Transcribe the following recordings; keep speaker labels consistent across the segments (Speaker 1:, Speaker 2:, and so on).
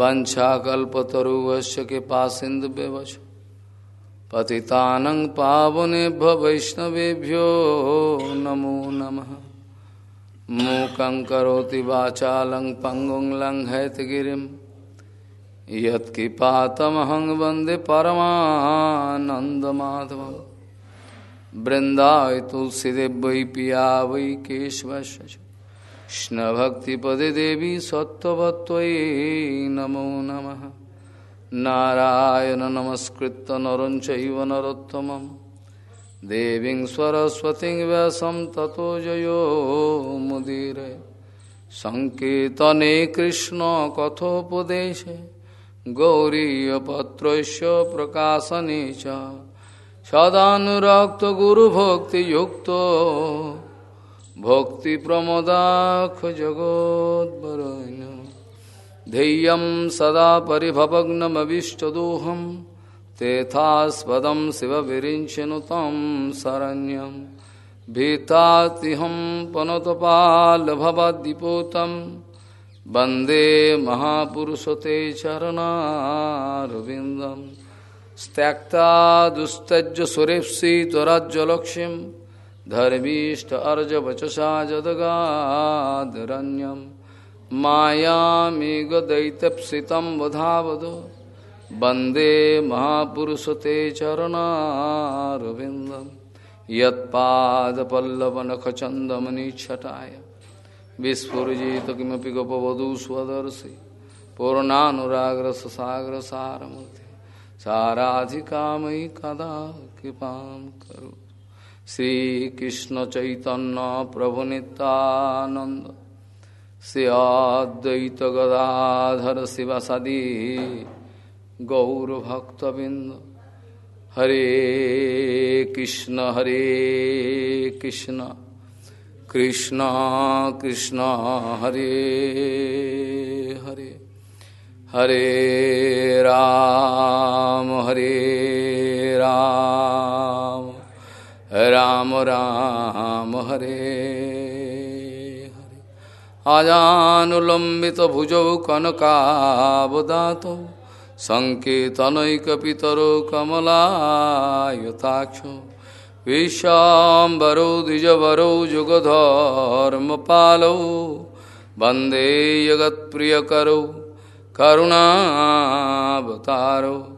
Speaker 1: वंशाकल्पतरुवश्य सिंधु व्यवच पतितानं पावनेभ्य वैष्णवेभ्यो नमो नमः। मूकं करोति वाचालं पङ्गुं लङ्घयतगिरिं यत्किपातमहं वंदे परमानन्दमाधवं बृन्दाय तुलसीदेव वै पिया वै केशवश्च कृष्णभक्तिपदे देवी सत्त्ववत्त्वयि नमो नमः। नारायण नमस्कृत नरं चैव नरोत्तमं देवीं सरस्वतीं व्यासं ततो जयो मुदीरे। सङ्कीर्तने कृष्णकथोपदेशे गौरीयपत्रस्य प्रकाशने च। सदानुरक्तगुरुभक्तियुक्तो। भक्तिप्रमदाखजगोद्वरेण्य ध्येयं सदा परिभवग्नमविष्टदोहं, तेथास्पदं शिवविरिञ्चनु तं शरण्यं। भीतातिहं पनतपालभवद्दिपोतं वंदे महापुरुषते चरणारविन्दं। त्यक्ता दुस्तज्य सुरेप्सि त्वराज्यलक्ष्यम् धर्मीष्ट अर्ज़ वचसा जदगादरण्यम मायामेघ दैत्यप्सितं वधावद। वंदे महापुरुषते चरणारविन्दं यत्पादपल्लवनखचन्दमनिच्छटाय विस्फुजित किमपि गपवधू स्वदर्शि। पूर्णानुराग्रससागरसारमूर्ति। साराधिकामयि कदा कृपां करोतु श्रीकृष्ण चैतन्य प्रभु नित्यानंद श्री अद्वैत गदाधर शिवसदी गौरभक्तबिंद हरे कृष्ण हरे कृष्ण कृष्ण कृष्ण, हरे हरे। हरे राम हरे राम। राम राम, हरे हरे। आजानुलम्बित भुजौ कनकावदातो सङ्केतनैकपितरो कमलायताक्षो। विश्वाम्बरौ, द्विजवरौ, जुगधर्मपालौ। वंदे जगत्प्रियकरौ, करुणावतारौ।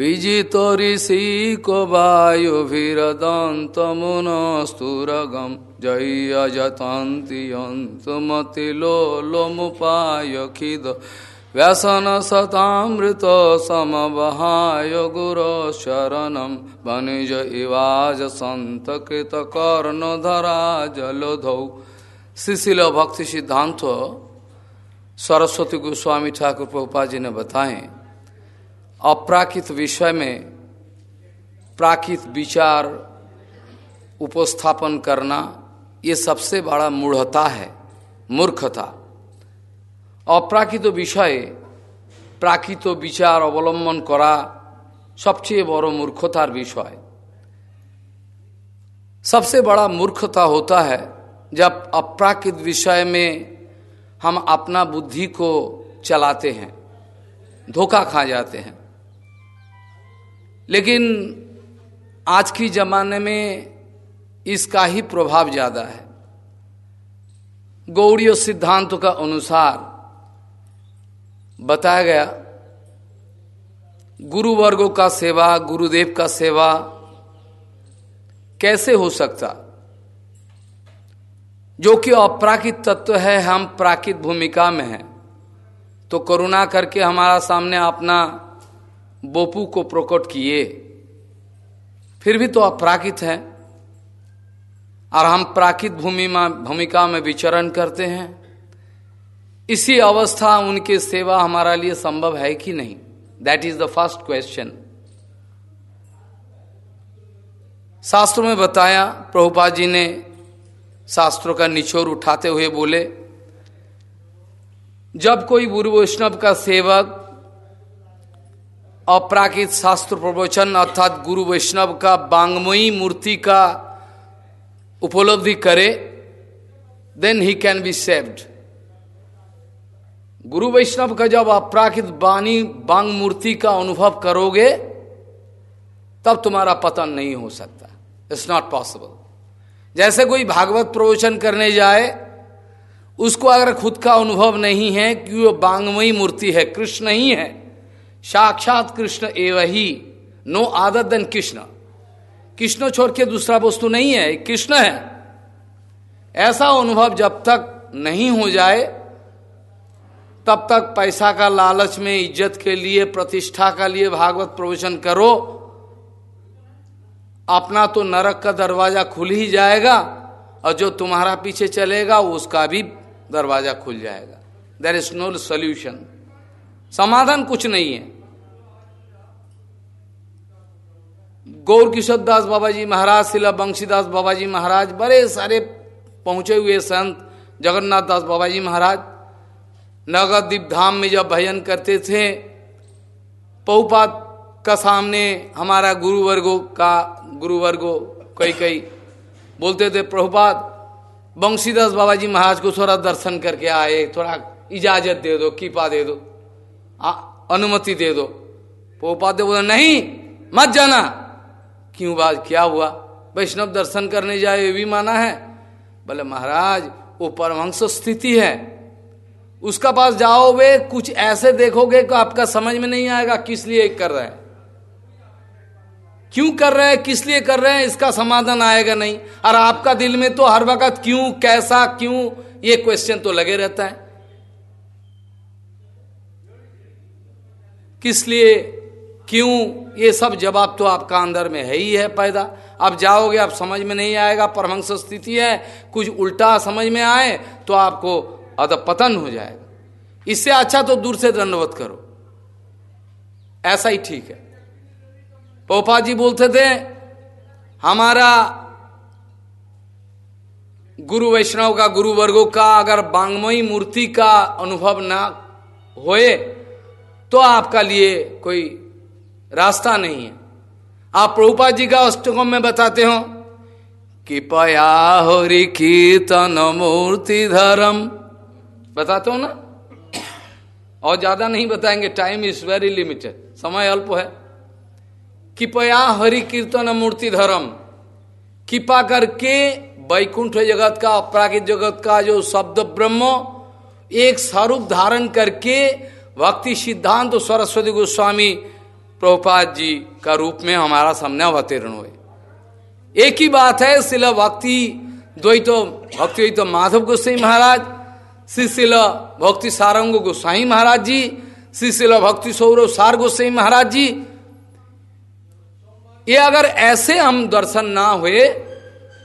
Speaker 1: विजित ऋषिको वायुभिरदन्तमुनस्तुरगम् जय जतन्ति यन्तुमतिलोलोमुपायखिद व्यसनशतामृत समवहाय गुरोशरणं वणिज इवाज सन्तकृतकर्णधरा जलधौ शिशिल भक्ति सिद्धांत सरस्वती गोस्वामी ठाकुर प्रभुपा जी ने बताएँ अप्राकृत विषय में प्राकृत विचार उपस्थापन करना ये सबसे बड़ा मूढ़ता है मूर्खता অপ্রাকৃত বিষয়ে প্রাকৃত বিচার অবলম্বন করা সবচেয়ে বড় मूर्खतार विषय सबसे बड़ा मूर्खता होता है जब अप्राकृत विषय में हम अपना बुद्धि को चलाते हैं धोखा खा जाते हैं लेकिन आज की जमाने में इसका ही प्रभाव ज़्यादा है। गौड़ीय सिद्धांत का अनुसार बताया गया गुरु वर्गों का सेवा, गुरुदेव का सेवा कैसे हो सकता? जो कि अपराकित तत्व है, हम प्राकृत भूमिका में हैं। तो करुणा करके हमारा सामने अपना बोपू को प्रकट किए। फिर भी तो अपराकित है और हम प्राकृत भूमि भूमिका में विचरण करते हैं। इसी अवस्था उनकी सेवा हमारा लिए संभव है कि नहीं? That is the first question शास्त्रों में बताया प्रभुपा जी ने शास्त्रों का निचोर उठाते हुए बोले, जब कोई गुरु वैष्णव का सेवक अपराकित शास्त्र प्रवचन अर्थात गुरु वैष्णव का बांगमयी मूर्ति का उपलब्धि करे then he can be saved गुरु वैष्णव का जब अपराकित बानी, बांग मूर्ति का अनुभव करोगे, तब तुम्हारा पतन नहीं हो सकता। इट्स नॉट पॉसिबल जैसे कोई भागवत प्रवचन करने जाए, उसको अगर खुद का अनुभव नहीं है कि वो बांगमयी मूर्ति है, कृष्ण नहीं है साक्षात कृष्ण एवं ही, no other than Krishna. Krishna छोड़ के दूसरा वस्तु नहीं है कृष्ण है। ऐसा अनुभव जब तक नहीं हो जाए, तब तक पैसा का लालच में, इज़्ज़त के लिए, प्रतिष्ठा का लिए भागवत प्रवचन करो। अपना तो नरक का दरवाज़ा खुल ही जाएगा, और जो तुम्हारा पीछे चलेगा उसका भी दरवाज़ा खुल जाएगा। देर इज़ नो सोल्यूशन समाधान कुछ नहीं है। गौर किशोर दास बाबा जी महाराज, शिला बंशीदास बाबा जी महाराज, बड़े सारे पहुँचे हुए संत जगन्नाथ दास बाबा जी महाराज। नगरदीप धाम में जब भजन करते थे, पहुपात का सामने हमारा गुरुवर्गो का, गुरुवर्गो कई कई बोलते थे प्रभुपात बंशीदास बाबा जी महाराज को थोड़ा दर्शन करके आए, थोड़ा इजाज़त दे दो, कीपा दे दो। अनुमति दे दो। पोपात बोले, नहीं, मत जाना। क्यों बात क्या हुआ? वैष्णव दर्शन करने जाए, ये भी माना है। बोले, महाराज, वो परमहंस स्थिति है। उसका पास जाओगे, कुछ ऐसे देखोगे कि आपका समझ में नहीं आएगा किस लिए कर रहे हैं। क्यों कर रहे हैं, किस लिए कर रहे हैं, इसका समाधान आएगा नहीं। और आपका दिल में तो हर वक्त क्यों, कैसा, क्यों, ये क्वेश्चन तो लगे रहता है। किस लिए, क्यों, ये सब जवाब तो आपका अंदर में है ही है पैदा। आप जाओगे, आप समझ में नहीं आएगा परमंश स्थिति है, कुछ उल्टा समझ में आए तो आपको अद पतन हो जाएगा। इससे अच्छा तो दूर से दंडवत करो। ऐसा ही ठीक है। पोपा जी बोलते थे, हमारा गुरु वैष्णव का, गुरु वर्गो का अगर बांगमयी मूर्ति का अनुभव ना होए तो आपका लिए कोई रास्ता नहीं है। आप प्रभुपा जी का अष्टकम में बताते हो कि पया हरि कीर्तन मूर्ति धर्म। बताते हो ना? और ज़्यादा नहीं बताएँगे टाइम इज़ वेरी लिमिटेड समय अल्प है। कृपया हरि कीर्तन मूर्ति धर्म। कृपा करके वैकुंठ जगत का अपरागित जगत का जो शब्द ब्रह्म, एक स्वरूप धारण करके भक्ति सिद्धांत सरस्वती गोस्वामी प्रभुपाद जी का रूप में हमारा सामने अवतीर्ण हुए। एक ही बात है, शिला भक्ति द्वैतो, भक्ति तो माधव गोसाई महाराज श्री शिला भक्ति सारंग गोस्वाई महाराज जी श्री शिला भक्ति सौरव सार गोसाई महाराज जी। ये अगर ऐसे हम दर्शन ना हुए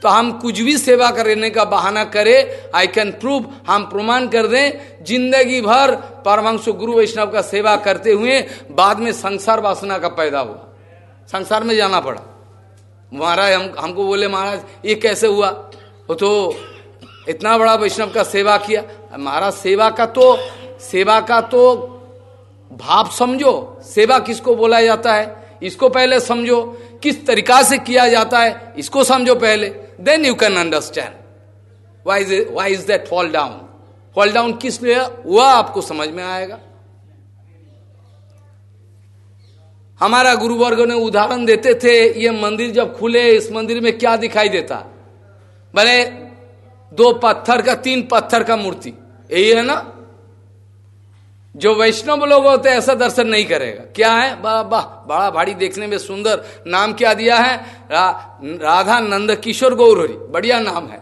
Speaker 1: तो हम कुछ भी सेवा करने का बहाना करें आई कैन प्रूव हम प्रमाण कर दें, ज़िंदगी भर परमंश गुरु वैष्णव का सेवा करते हुए बाद में संसार वासना का पैदा हुआ। संसार में जाना पड़ा। महाराज, हम, हमको बोले, महाराज, ये कैसे हुआ? वो तो इतना बड़ा वैष्णव का सेवा किया। महाराज, सेवा का तो सेवा का तो भाव समझो। सेवा किसको बोला जाता है? इसको पहले समझो। किस तरीका से किया जाता है, इसको समझो पहले then you can understand why is why is that fall down fall down किस लिए? वह आपको समझ में आएगा। हमारा गुरुवर्ग ने उदाहरण देते थे, ये मंदिर जब खुले, इस मंदिर में क्या दिखाई देता? भले दो पत्थर का, तीन पत्थर का मूर्ति, यही है ना? जो वैष्णव लोग होते ऐसा दर्शन नहीं करेगा। क्या है? वाह वाह बड़ा भारी देखने में सुंदर नाम क्या दिया है? रा, राधा नंद किशोर गौरहरी बढ़िया नाम है।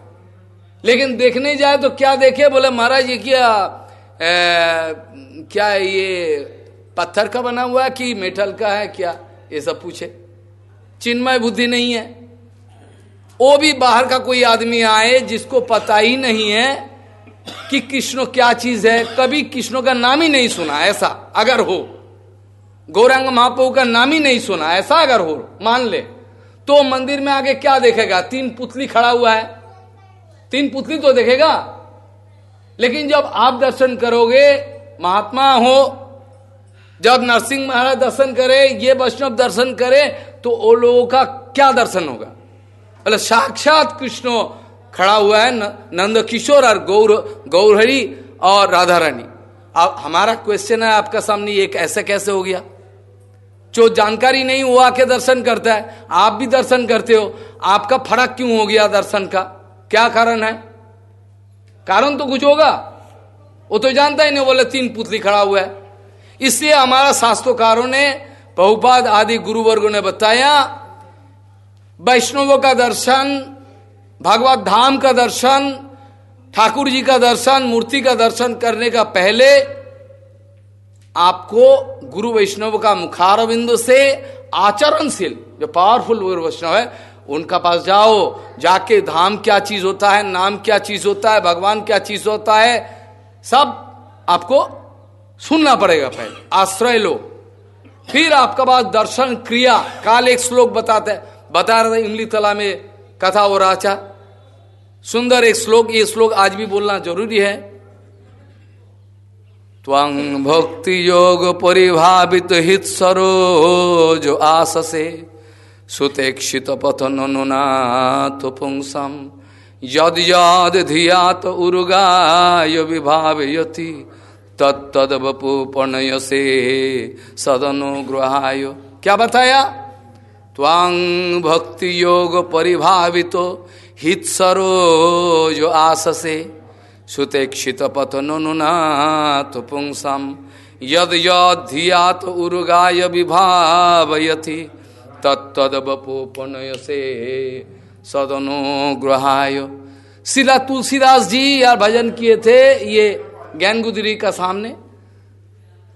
Speaker 1: लेकिन देखने जाए तो क्या देखे? बोले महाराज ये क्या ए, क्या ये पत्थर का बना हुआ है कि मेटल का है? क्या? ये सब पूछे। चिन्मय बुद्धि नहीं है। वो भी बाहर का कोई आदमी आए जिसको पता ही नहीं है कि कृष्ण क्या चीज़ है? कभी कृष्ण का नाम ही नहीं सुना, ऐसा अगर हो। गौरांग महाप्रभु का नाम ही नहीं सुना, ऐसा अगर हो, मान ले। तो मंदिर में आगे क्या देखेगा? तीन पुतली खड़ा हुआ है। तीन पुतली तो देखेगा। लेकिन जब आप दर्शन करोगे, महात्मा हो, जब नरसिंह महाराज दर्शन करे, ये वैष्णव दर्शन करे तो वो लोगों का क्या दर्शन होगा? साक्षात कृष्ण खड़ा हुआ है नंद किशोर और गौर, गौरहरी और राधा रानी अब हमारा क्वेश्चन है, आपका सामने एक ऐसे कैसे हो गया? जो जानकारी नहीं हुआ के दर्शन करता है, आप भी दर्शन करते हो, आपका फ़र्क क्यों हो गया दर्शन का? क्या कारण है? कारण तो कुछ होगा। वो तो जानता ही नहीं, बोले तीन पुतली खड़ा हुआ है। इसलिए हमारा शास्त्रोकारों ने, बहुपाद आदि गुरुवर्गो ने बताया, वैष्णवों का दर्शन भगवत धाम का दर्शन, ठाकुर जी का दर्शन, मूर्ति का दर्शन करने का पहले आपको गुरु वैष्णव का मुखार बिंदु से आचरणशील, जो पावरफुल गुरु वैष्णव है, उनका पास जाओ, जाके धाम क्या चीज़ होता है, नाम क्या चीज़ होता है, भगवान क्या चीज़ होता है, सब आपको सुनना पड़ेगा पहले, आश्रय लो। फिर आपका पास दर्शन क्रिया, काल एक श्लोक बताते बता रहे इमली तला में कथा हो रहा सुंदर एक श्लोक, ये श्लोक आज भी बोलना ज़रूरी है। त्वं भक्ति योग परिभावित हित सरोज आससे सुतेक्षित पथन नुनाथ पुंसम यद यद धिया धियात उर्गाय विभावयति, तत्तद बपु से सदनुग्रहाय क्या बताया त्वांग भक्ति योग परिभावित हित सरोज आससे। सुतेक्षित पतनुनाथ पुंसम यद यधियात उर्गाय विभावयति। तत्द बपोपनय से सदनुग्रहाय। शिला तुलसीदास जी यार भजन किए थे ये ज्ञान गुदरी का सामने।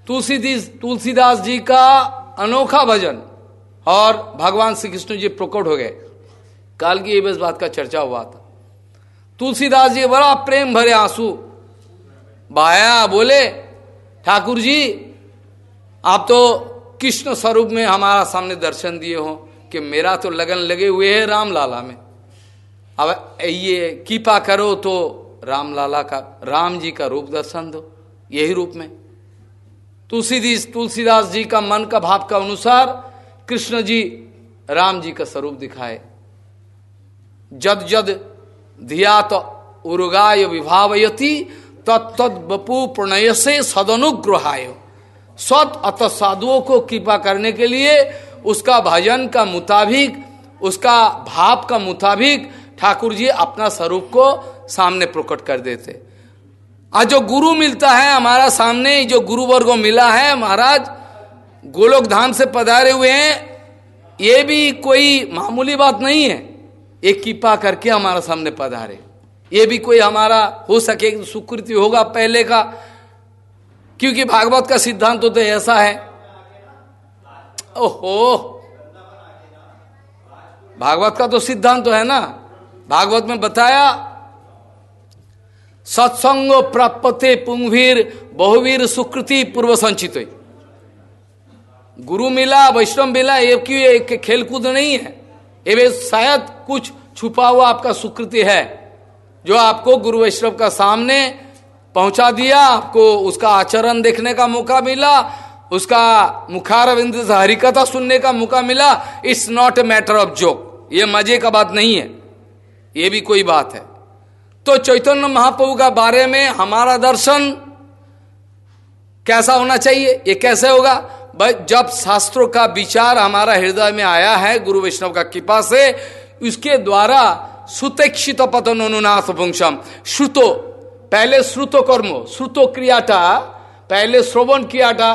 Speaker 1: तुलसी तुलसीदास जी का अनोखा भजन। और भगवान श्री कृष्ण जी प्रकट हो गए। काल की ये बात का चर्चा हुआ था। तुलसीदास जी, बड़ा प्रेम भरे आँसू। बाया बोले, ठाकुर जी, आप तो कृष्ण स्वरूप में हमारा सामने दर्शन दिए हो कि मेरा तो लगन लगे हुए है राम लाला में। अब ये कीपा करो तो राम लाला का, राम जी का रूप दर्शन दो, यही रूप में। तुलसीदास तुलसीदास जी का मन का भाव का अनुसार कृष्ण जी राम जी का स्वरूप दिखाए। जद जद धिया तो उर्गाय विभावयति तत्द बपू प्रणय से सदनुग्रहाय। सत अत साधुओं को कृपा करने के लिए उसका भजन का मुताबिक, उसका भाव का मुताबिक ठाकुर जी अपना स्वरूप को सामने प्रकट कर देते। आज जो गुरु मिलता है हमारा सामने, जो गुरु वर्गो मिला है महाराज, गोलोक धाम से पधारे हुए हैं, ये भी कोई मामूली बात नहीं है। एक कृपा करके हमारा सामने पधारे। ये भी कोई हमारा हो सके सुकृति होगा पहले का क्योंकि भागवत का सिद्धांत तो, ऐसा है। ओहो! भागवत का तो सिद्धांत तो है ना? भागवत में बताया सत्संग प्राप्ते पुंगवीर बहुवीर सुकृति पूर्व संचित गुरु मिला वैष्णव मिला ये क्यों खेलकूद नहीं है। ये शायद कुछ छुपा हुआ आपका सुकृति है, जो आपको गुरु वैष्णव का सामने पहुँचा दिया, आपको उसका आचरण देखने का मौका मिला, उसका मुखार बिंद हरिकथा सुनने का मौका मिला। It's not a matter of joke ये मज़े का बात नहीं है। ये भी कोई बात है। तो चैतन्य महाप्रभु का बारे में हमारा दर्शन कैसा होना चाहिए? ये कैसे होगा? जब शास्त्रों का विचार हमारा हृदय में आया है गुरु वैष्णव का कृपा से उसके द्वारा सुतेक्षित पतन अनुनाथ पुंसम श्रुतो पहले श्रुतो कर्म श्रुतो क्रियाटा पहले श्रवण क्रियाटा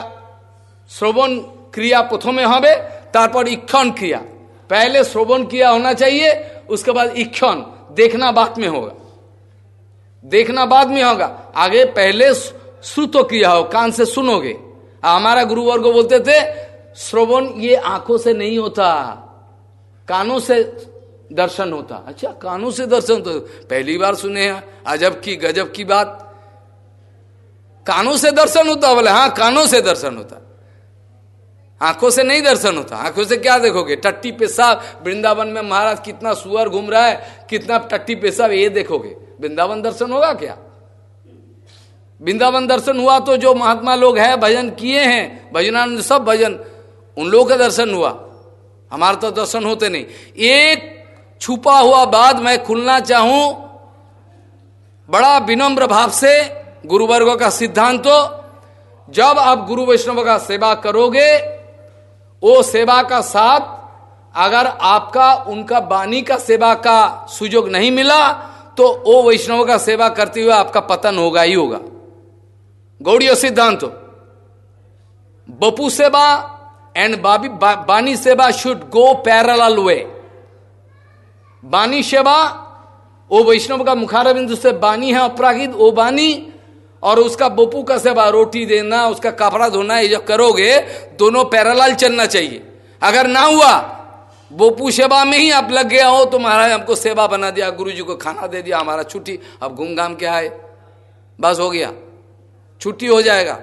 Speaker 1: श्रवण क्रिया प्रथमे হবে তারপর इक्षण क्रिया पहले श्रवण क्रिया होना चाहिए उसके बाद इक्षण देखना बात में होगा देखना बाद में होगा आगे पहले श्रुतो किया हो कान से सुनोगे हमारा गुरुवर को बोलते थे, श्रवण ये आँखों से नहीं होता, कानों से दर्शन होता। अच्छा कानों से दर्शन तो पहली बार सुने हैं, अजब की गजब की बात। कानों से दर्शन होता बोले हाँ कानों से दर्शन होता। आँखों से नहीं दर्शन होता। आँखों से क्या देखोगे? टट्टी पेशाब वृंदावन में महाराज कितना सुअर घूम रहा है, कितना टट्टी पेशाब ये देखोगे। वृंदावन दर्शन होगा क्या? वृंदावन दर्शन हुआ तो जो महात्मा लोग हैं, भजन किए हैं, भजनानंद सब भजन, उन लोगों का दर्शन हुआ। हमारा तो दर्शन होते नहीं। एक छुपा हुआ बाद मैं खुलना चाहूँ, बड़ा विनम्र भाव से गुरुवर्गों का सिद्धांत तो जब आप गुरु वैष्णव का सेवा करोगे वो सेवा का साथ, अगर आपका, उनका बानी का सेवा का सुजोग नहीं मिला तो वो वैष्णव का सेवा करते हुए आपका पतन होगा ही होगा। गौड़ीय सिद्धांत, बपू सेवा एंड बाबी बानी सेवा शुड गो पैरल वे बानी सेवा वो वैष्णव का मुखार बिंदु से बानी है अपरागित वो बानी, और उसका बपू का सेवा, रोटी देना, उसका कपड़ा धोना, ये जब करोगे, दोनों पैरालाल चलना चाहिए। अगर ना हुआ, बोपू सेवा में ही आप लग गया हो तो महाराज हमको सेवा बना दिया गुरु जी को खाना दे दिया, हमारा छुट्टी, अब घूम घाम के आए बस हो गया। छुट्टी हो जाएगा।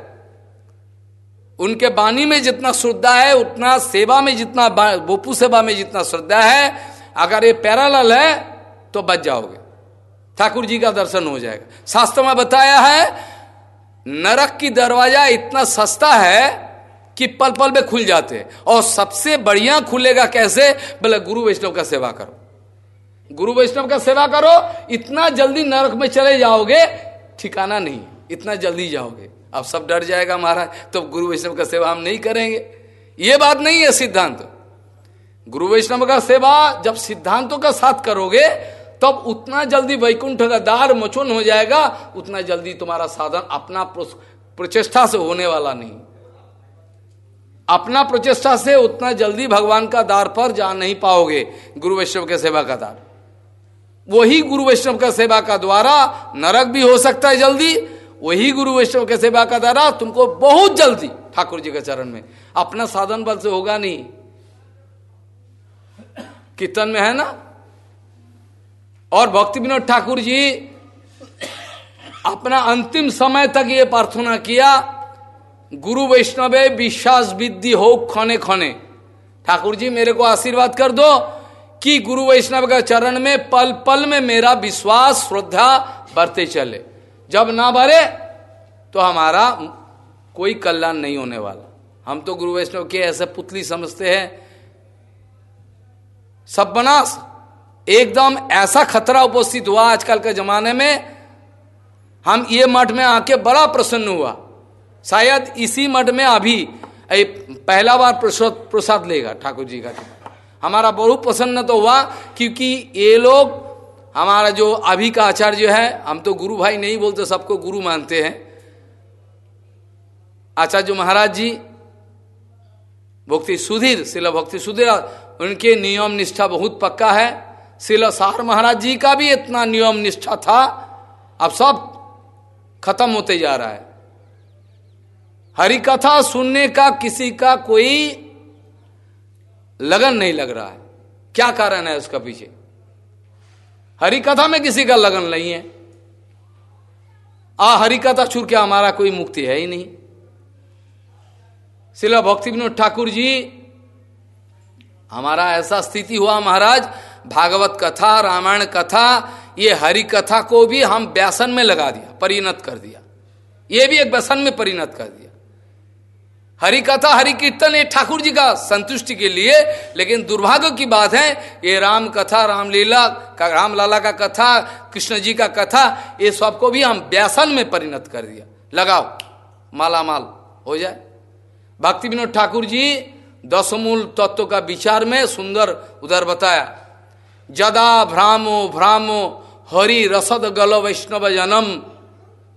Speaker 1: उनके बानी में जितना श्रद्धा है, उतना सेवा में जितना बोपू सेवा में जितना श्रद्धा है, अगर ये पैरालल है तो बच जाओगे। ठाकुर जी का दर्शन हो जाएगा। शास्त्र में बताया है, नरक की दरवाज़ा इतना सस्ता है कि पल पल में खुल जाते हैं। और सबसे बढ़िया खुलेगा कैसे? बोले, गुरु वैष्णव का सेवा करो। गुरु वैष्णव का सेवा करो, इतना जल्दी नरक में चले जाओगे, ठिकाना नहीं इतना जल्दी जाओगे। अब सब डर जाएगा महाराज तो गुरु वैष्णव का सेवा हम नहीं करेंगे। ये बात नहीं है सिद्धांत। गुरु वैष्णव का सेवा जब सिद्धांतों का साथ करोगे, तब उतना जल्दी वैकुंठ का दार मचुन हो जाएगा, उतना जल्दी तुम्हारा साधन अपना प्रचेष्टा से होने वाला नहीं। अपना प्रचेष्टा से उतना जल्दी भगवान का दार पर जा नहीं पाओगे, गुरु वैष्णव के सेवा का दार। वही गुरु वैष्णव का सेवा का द्वारा नरक भी हो सकता है जल्दी वही गुरु वैष्णव के सेवा का द्वारा तुमको बहुत जल्दी ठाकुर जी के चरण में। अपना साधन बल से होगा नहीं। कीर्तन में है ना? और भक्ति विनोद ठाकुर जी अपना अंतिम समय तक ये प्रार्थना किया, गुरु वैष्णवे विश्वास विद्धि हो खने खने ठाकुर जी, मेरे को आशीर्वाद कर दो कि गुरु वैष्णव का चरण में पल पल में मेरा विश्वास, श्रद्धा बढ़ते चले। जब ना भरे तो हमारा कोई कल्याण नहीं होने वाला। हम तो गुरु वैष्णव के ऐसे पुतली समझते हैं। सब बनास एकदम ऐसा खतरा उपस्थित हुआ आजकल के जमाने में, हम ये मठ में आके बड़ा प्रसन्न हुआ। शायद इसी मठ में अभी पहला बार प्रसाद लेगा ठाकुर जी का। हमारा बहुत प्रसन्न तो हुआ, क्योंकि ये लोग हमारा जो अभी का आचार्य है, हम तो गुरु भाई नहीं बोलते, सबको गुरु मानते हैं। आचार्य महाराज जी, भक्ति सुधीर, शिला भक्ति सुधीर, उनके नियम निष्ठा बहुत पक्का है। शिला सार महाराज जी का भी इतना नियम निष्ठा था, अब सब खत्म होते जा रहा है। हरि कथा सुनने का किसी का कोई लगन नहीं लग रहा है। क्या कारण है उसका पीछे? हरि कथा में किसी का लगन नहीं है। आ हरि कथा छुर के हमारा कोई मुक्ति है ही नहीं। शिला भक्ति विनोद ठाकुर जी, हमारा ऐसा स्थिति हुआ महाराज, भागवत कथा, रामायण कथा, ये हरि कथा को भी हम व्यसन में लगा दिया, परिणत कर दिया। ये भी एक व्यसन में परिणत कर दिया। हरि कथा, हरि कीर्तन, ये ठाकुर जी का संतुष्टि के लिए। लेकिन दुर्भाग्य की बात है, ये राम कथा, रामलीला का राम लाला का कथा, कृष्ण जी का कथा, ये सबको भी हम व्यासन में परिणत कर दिया। लगाओ माला माल हो जाए। भक्ति विनोद ठाकुर जी दसमूल तत्व का विचार में सुंदर उधर बताया, जदा भ्रामो भ्रामो, हरि रसद गल वैष्णव जनम,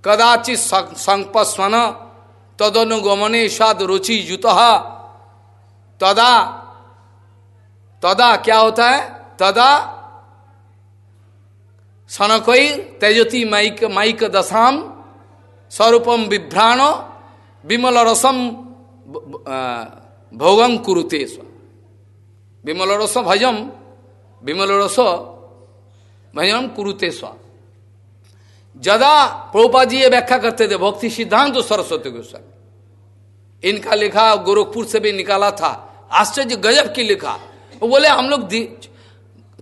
Speaker 1: कदाचित संपस्वन तदनुगमने स्वाद रुचि युत। तदा तदा क्या होता है? तदा सनकोई तेजती माइक माइक दशाम स्वरूपम विभ्राणो विमल रसम भोगम कुरुते विमल रस भजम विमल रस भजम कुरुते जदा प्रभुपा जी ये व्याख्या करते थे, भक्ति सिद्धांत तो सरस्वती गोस्वामी इनका लिखा, गोरखपुर से भी निकाला था। आश्चर्य, गजब की लिखा। बोले, हम लोग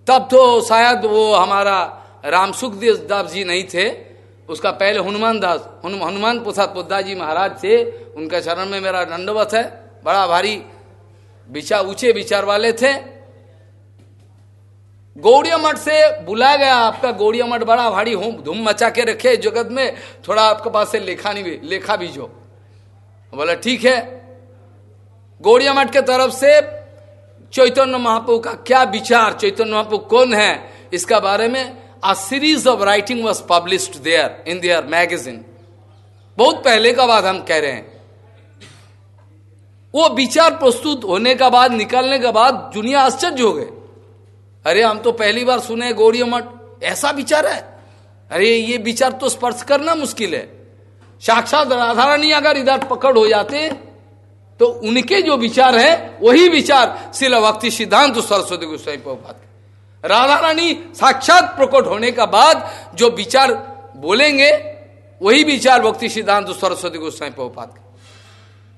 Speaker 1: तब तो शायद वो हमारा राम सुखदेव दास जी नहीं थे। उसका पहले हनुमान दास हनुमान प्रसाद पोदा जी महाराज थे। उनके चरण में मेरा दंडवत है। बड़ा भारी विचार ऊँचे विचार वाले थे। गौड़िया मठ से बुलाया गया आपका गौड़िया मठ। बड़ा भारी धूम मचा के रखे जगत में। थोड़ा आपके पास से लेखा नहीं, लेखा भी जो बोला, ठीक है। गौड़िया मठ के तरफ़ से चैतन्य महाप्रभु का क्या विचार, चैतन्य महाप्रभु कौन है? इसका बारे में a series of writing was published there in their magazine बहुत पहले का बात हम कह रहे हैं। वो विचार प्रस्तुत होने का बाद, निकलने के बाद दुनिया आश्चर्य हो गए। अरे, हम तो पहली बार सुने गौरी मठ। ऐसा विचार है? अरे, ये विचार तो स्पर्श करना मुश्किल है। साक्षात राधा रानी अगर इधर पकड़ हो जाते तो उनके जो विचार है, वही विचार शिल भक्ति सिद्धांत सरस्वती गोस्वामी प्रभुपात राधा रानी साक्षात प्रकट होने का बाद जो विचार बोलेंगे, वही विचार भक्ति सिद्धांत सरस्वती गोस्वामी प्रभुपात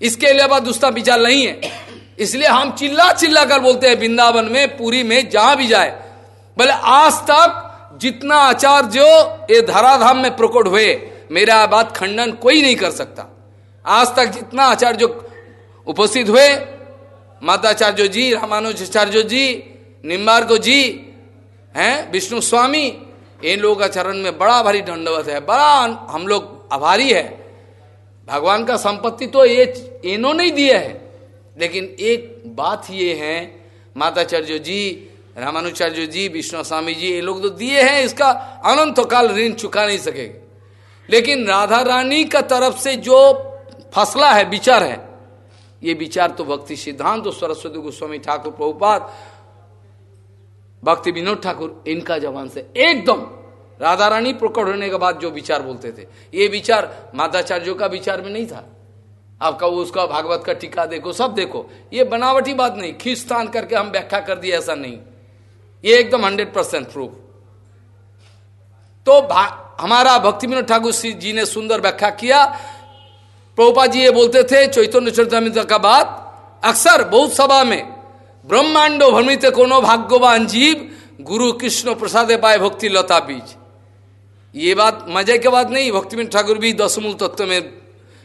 Speaker 1: इसके अलावा दूसरा विचार नहीं है। इसलिए हम चिल्ला चिल्ला कर बोलते हैं, वृंदावन में, पूरी में, जहाँ भी जाए। बोले, आज तक जितना आचार्य ये धराधाम में प्रकट हुए मेरा बात खंडन कोई नहीं कर सकता। आज तक जितना आचार्य उपस्थित हुए, माताचार्य जी, रामानुजाचार्य जी निम्बार्गो जी, हैं, विष्णु स्वामी, इन लोगों का चरण में बड़ा भारी दंडवत है, बड़ा हम लोग आभारी है। भगवान का संपत्ति तो ये इन्होंने ही दिया है। लेकिन एक बात ये है, माताचार्य जी रामानुचार्य जी, विष्णु स्वामी जी, ये लोग तो दिए हैं, इसका अनंत काल ऋण चुका नहीं सकेगा। लेकिन राधा रानी का तरफ़ से जो फसला है, विचार है, ये विचार तो भक्ति सिद्धांत तो सरस्वती गोस्वामी ठाकुर प्रभुपात भक्ति विनोद ठाकुर, इनका जवान से एकदम राधा रानी प्रकट होने के बाद जो विचार बोलते थे, ये विचार माताचार्यों का विचार में नहीं था। आपका उसका भागवत का टीका देखो, सब देखो, ये बनावटी बात नहीं खींचतान करके हम व्याख्या कर दिए, ऐसा नहीं। ये एकदम हंड्रेड परसेंट प्रूफ तो हमारा भक्ति विनोद ठाकुर जी ने सुंदर व्याख्या किया। प्रभुपा जी ये बोलते थे, चैतन्य चरितमित्र का बात, अक्सर बहुत सभा में ब्रह्मांड भ्रमित कोनो भाग्यवान जीव गुरु कृष्ण प्रसादे पाए भक्ति लता बीज। ये बात मज़े के बात नहीं भक्ति ठाकुर भी दसमूल तत्व में,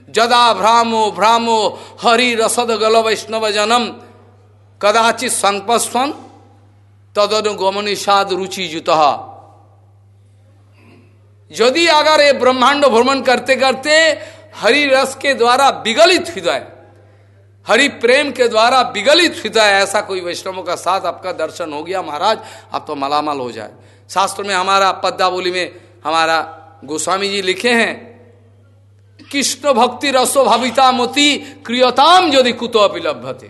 Speaker 1: जदा भ्रामो भ्रामो, हरि रसद गल वैष्णव जनम, कदाचित संपस्वन तदनु साध रुचि जुत। यदि अगर ये ब्रह्मांड भ्रमण करते करते हरि रस के द्वारा विगलित हृदय हरि प्रेम के द्वारा विगलित हृदय ऐसा कोई वैष्णवों का साथ आपका दर्शन हो गया महाराज, आप तो मलामल हो जाए। शास्त्र में हमारा पद्दा बोली में हमारा गोस्वामी जी लिखे हैं, कृष्ण भक्ति रसो भविता मोती, क्रियताम यदि कुतो थे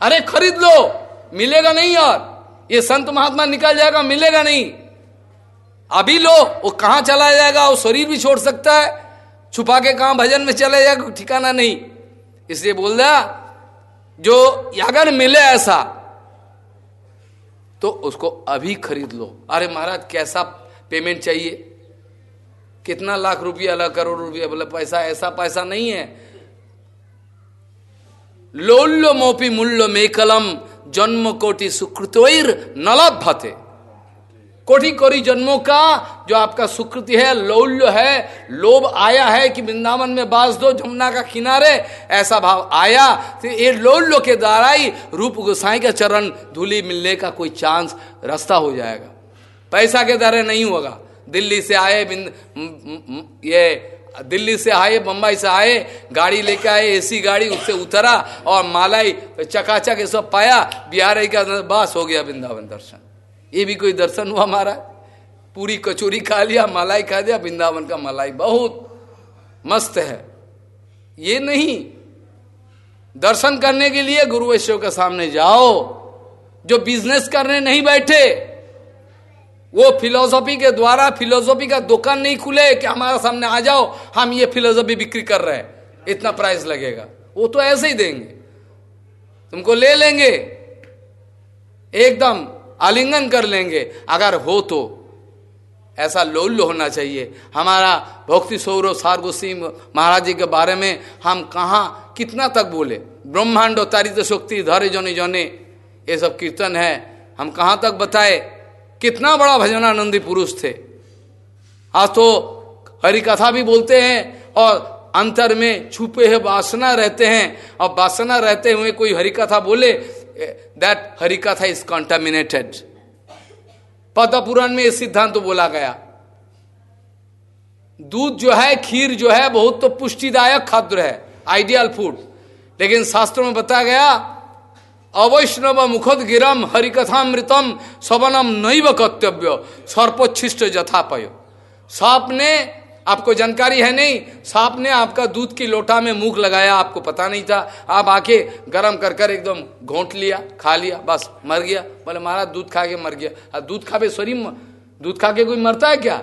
Speaker 1: अरे खरीद लो, मिलेगा नहीं और, ये संत महात्मा निकल जाएगा, मिलेगा नहीं। अभी लो, वो कहाँ चला जाएगा? वो शरीर भी छोड़ सकता है। छुपा के कहा भजन में चला जाएगा? ठिकाना नहीं। इसलिए बोल दिया, जो अगर मिले ऐसा तो उसको अभी खरीद लो। अरे महाराज, कैसा पेमेंट चाहिए? कितना लाख रुपया अलग करोड़ रुपया, बोले, पैसा ऐसा पैसा नहीं है। लोल्लो मोपी मूल्य में कलम जन्म कोटि सुकृतोर नलभते। कोटि कोटि जन्मों का, जो आपका सुकृति है, लौल्य है, लोभ आया है कि वृंदावन में बास दो, जमुना का किनारे, ऐसा भाव आया तो ये लौल्य के द्वारा ही रूप गोसाई का चरण धूली मिलने का कोई चांस रास्ता हो जाएगा। पैसा के द्वारा नहीं होगा। दिल्ली से आए ये दिल्ली से आए, बम्बई से आए, गाड़ी लेके आए एसी गाड़ी, उससे उतरा और मालाई चकाचक ये सब पाया, बिहार का बास हो गया वृंदावन दर्शन। ये भी कोई दर्शन हुआ हमारा पूरी कचोरी खा लिया, मलाई खा दिया, वृंदावन का मलाई बहुत मस्त है। ये नहीं। दर्शन करने के लिए गुरु वैश्व के सामने जाओ। जो बिज़नेस करने नहीं बैठे, वो फिलोसॉफी के द्वारा फिलोसॉफी का दुकान नहीं खुले कि हमारे सामने आ जाओ, हम ये फिलोसॉफी बिक्री कर रहे हैं। इतना प्राइस लगेगा। वो तो ऐसे ही देंगे। तुमको ले लेंगे। एकदम आलिंगन कर लेंगे। अगर हो तो। ऐसा लोल्य होना चाहिए। हमारा भक्ति सौरव सारगोसी महाराज जी के बारे में हम कहा, कितना तक बोले? ब्रह्मांड तारित शक्ति, धरे जने जने, ये सब कीर्तन है। हम कहाँ तक बताए? कितना बड़ा भजनानंदी पुरुष थे। आज तो हरि कथा भी बोलते हैं और अंतर में छुपे है, वासना रहते हैं। और वासना रहते हुए कोई हरि कथा बोले कथा इज़ कॉन्टामिनेटेड पद पुराण में यह सिद्धांत तो बोला गया दूध जो है खीर जो है बहुत तो पुष्टिदायक खाद्य है आइडियल फ़ूड लेकिन शास्त्रों में बताया गया अवैष्णव मुखद गिरम हरिकथामृतम सवनम नैव कर्तव्य सर्पोच्छिष्ट जथापय सांप ने आपको जानकारी है नहीं? सांप ने आपका दूध की लोटा में मुख लगाया, आपको पता नहीं था। आप आके गरम कर कर एकदम घोंट लिया, खा लिया, बस, मर गया। बोले, महाराज, दूध खा के मर गया। दूध खा पे शरीर दूध खा के कोई मरता है क्या?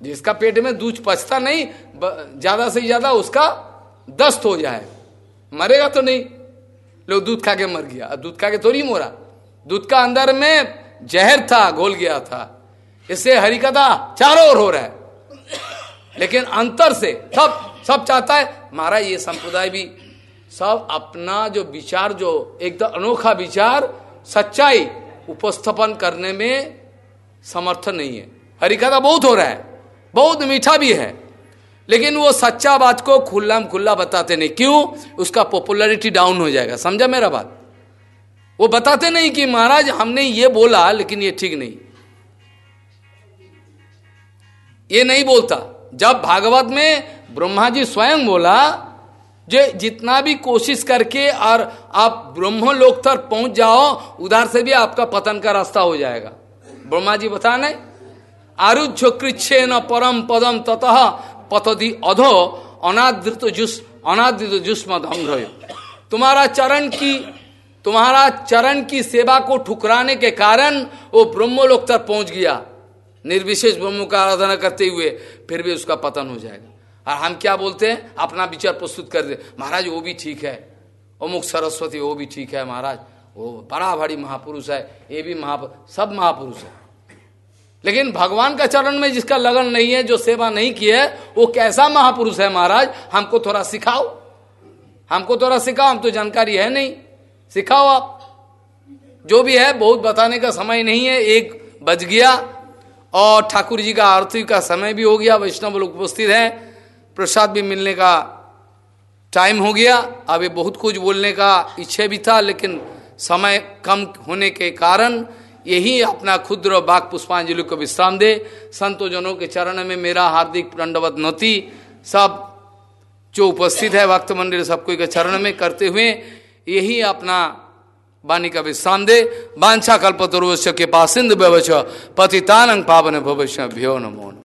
Speaker 1: जिसका पेट में दूध पचता नहीं ज़्यादा से ज़्यादा उसका दस्त हो जाए। मरेगा तो नहीं। लोग दूध खा के मर गया। अब दूध खा के थोड़ी मोरा। दूध का अंदर में जहर था, घोल गया था। इससे हरिकथा चारों ओर हो रहा है। लेकिन अंतर से सब सब चाहता है, महाराज, ये संप्रदाय भी, सब अपना जो विचार, जो एकदम अनोखा विचार, सच्चाई उपस्थापन करने में समर्थन नहीं है। हरिकथा बहुत हो रहा है, बहुत मीठा भी है, लेकिन वो सच्चा बात को खुल्ला में खुल्ला बताते नहीं। क्यों? उसका पॉपुलरिटी डाउन हो जाएगा। समझा मेरा बात? वो बताते नहीं कि, महाराज, हमने ये बोला, लेकिन ये ठीक नहीं। ये नहीं बोलता। जब भागवत में ब्रह्मा जी स्वयं बोला, जो जितना भी कोशिश करके और आप ब्रह्म लोक तक पहुँच जाओ, उधर से भी आपका पतन का रास्ता हो जाएगा। ब्रह्मा जी बता नहीं। आरुध्य कृच्छे न परम पदम ततः पतधि अधो अनादृत जुस, अनादृत जुस्म धंग तुम्हारा चरण की, तुम्हारा चरण की सेवा को ठुकराने के कारण वो ब्रह्मलोक तक पहुँच गया। निर्विशेष ब्रह्म का आराधना करते हुए फिर भी उसका पतन हो जाएगा। और हम क्या बोलते हैं? अपना विचार प्रस्तुत कर दे। महाराज, वो भी ठीक है। अमुक सरस्वती, वो भी ठीक है महाराज। वो बड़ा भारी महापुरुष है। ये भी महा, सब महापुरुष है। लेकिन भगवान का चरण में जिसका लगन नहीं है, जो सेवा नहीं की है, वो कैसा महापुरुष है महाराज? हमको थोड़ा सिखाओ। हमको थोड़ा सिखाओ, हम तो जानकारी है नहीं। सिखाओ आप। जो भी है, बहुत बताने का समय नहीं है। एक बज गया। और ठाकुर जी का आरती का समय भी हो गया, वैष्णव लोग उपस्थित हैं। प्रसाद भी मिलने का टाइम हो गया। अभी बहुत कुछ बोलने का इच्छा भी था, लेकिन समय कम होने के कारण यही अपना क्षुद्र बाघ पुष्पांजलि को विश्राम दे। संतोजनों के चरण में मेरा हार्दिक दंडवत नती। सब जो उपस्थित है, भक्त मंदिर सबको के चरण में करते हुए यही अपना वाणी का विश्राम दे बांछा कल्पतरुवश्य के पासिंद व्यवच पतितानंग पावन भविष्य भ्यो नमो।